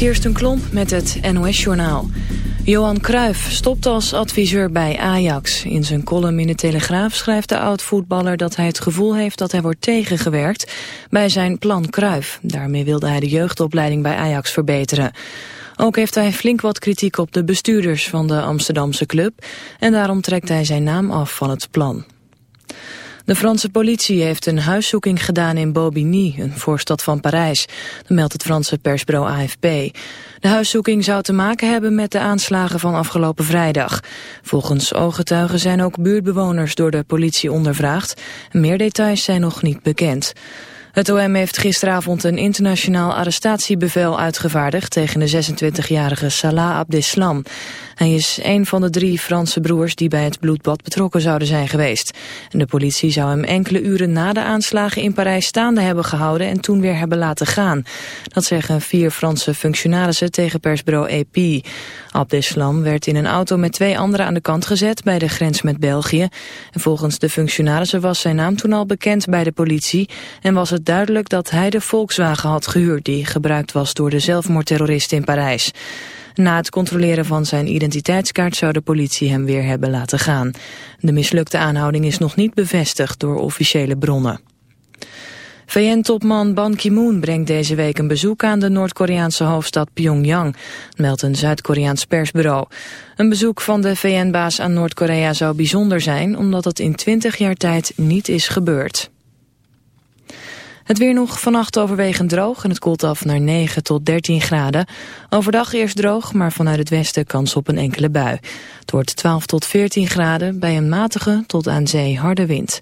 Kirsten Klomp met het NOS-journaal. Johan Cruijff stopt als adviseur bij Ajax. In zijn column in de Telegraaf schrijft de oud-voetballer dat hij het gevoel heeft dat hij wordt tegengewerkt bij zijn plan Cruijff. Daarmee wilde hij de jeugdopleiding bij Ajax verbeteren. Ook heeft hij flink wat kritiek op de bestuurders van de Amsterdamse club en daarom trekt hij zijn naam af van het plan. De Franse politie heeft een huiszoeking gedaan in Bobigny, een voorstad van Parijs. Dat meldt het Franse persbureau AFP. De huiszoeking zou te maken hebben met de aanslagen van afgelopen vrijdag. Volgens ooggetuigen zijn ook buurtbewoners door de politie ondervraagd. Meer details zijn nog niet bekend. Het OM heeft gisteravond een internationaal arrestatiebevel uitgevaardigd tegen de 26-jarige Salah Abdeslam. Hij is een van de drie Franse broers die bij het bloedbad betrokken zouden zijn geweest. De politie zou hem enkele uren na de aanslagen in Parijs staande hebben gehouden en toen weer hebben laten gaan. Dat zeggen vier Franse functionarissen tegen persbureau AP. Abdeslam werd in een auto met twee anderen aan de kant gezet bij de grens met België. En volgens de functionarissen was zijn naam toen al bekend bij de politie en was het duidelijk dat hij de Volkswagen had gehuurd die gebruikt was door de zelfmoordterrorist in Parijs. Na het controleren van zijn identiteitskaart zou de politie hem weer hebben laten gaan. De mislukte aanhouding is nog niet bevestigd door officiële bronnen. VN-topman Ban Ki-moon brengt deze week een bezoek aan de Noord-Koreaanse hoofdstad Pyongyang, meldt een Zuid-Koreaans persbureau. Een bezoek van de VN-baas aan Noord-Korea zou bijzonder zijn, omdat het in 20 jaar tijd niet is gebeurd. Het weer nog vannacht overwegend droog en het koelt af naar 9 tot 13 graden. Overdag eerst droog, maar vanuit het westen kans op een enkele bui. Het wordt 12 tot 14 graden bij een matige tot aan zee harde wind.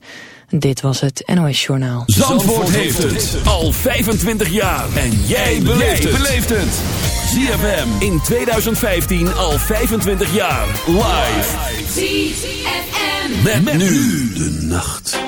Dit was het NOS Journaal. Zandvoort, heeft het al 25 jaar. En jij beleeft het. ZFM in 2015 al 25 jaar. Live. ZFM. met nu de nacht.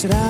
será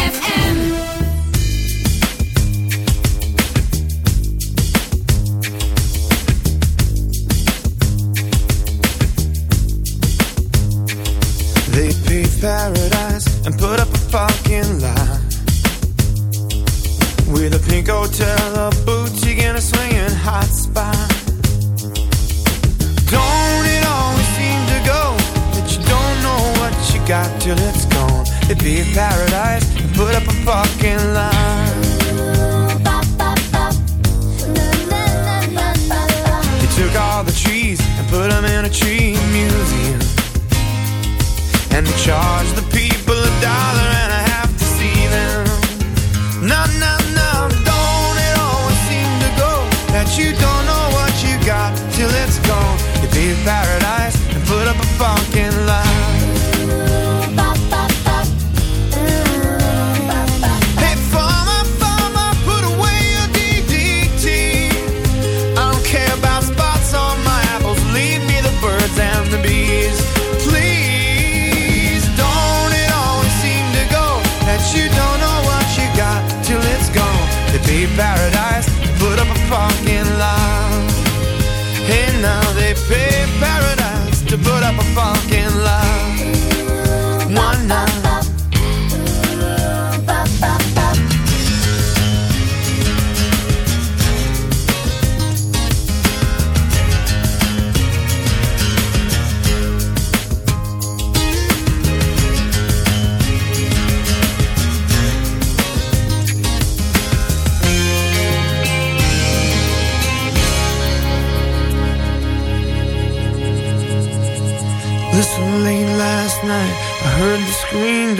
funky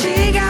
she got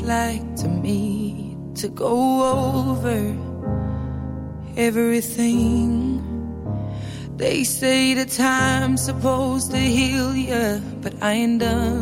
Like to meet to go over everything. They say the time's supposed to heal ya, but I ain't done